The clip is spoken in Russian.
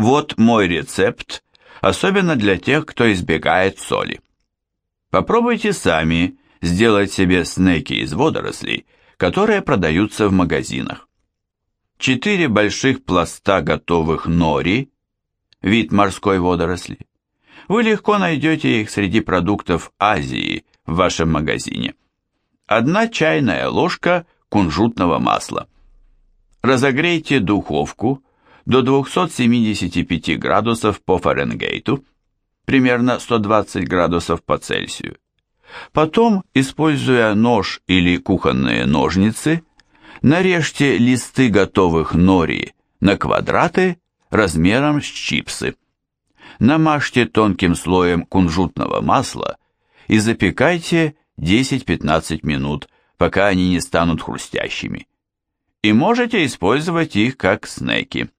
Вот мой рецепт, особенно для тех, кто избегает соли. Попробуйте сами сделать себе снеки из водорослей, которые продаются в магазинах. Четыре больших пласта готовых нори, вид морской водоросли. Вы легко найдете их среди продуктов Азии в вашем магазине. Одна чайная ложка кунжутного масла. Разогрейте духовку до 275 градусов по Фаренгейту, примерно 120 градусов по Цельсию. Потом, используя нож или кухонные ножницы, нарежьте листы готовых нори на квадраты размером с чипсы. Намажьте тонким слоем кунжутного масла и запекайте 10-15 минут, пока они не станут хрустящими. И можете использовать их как снеки.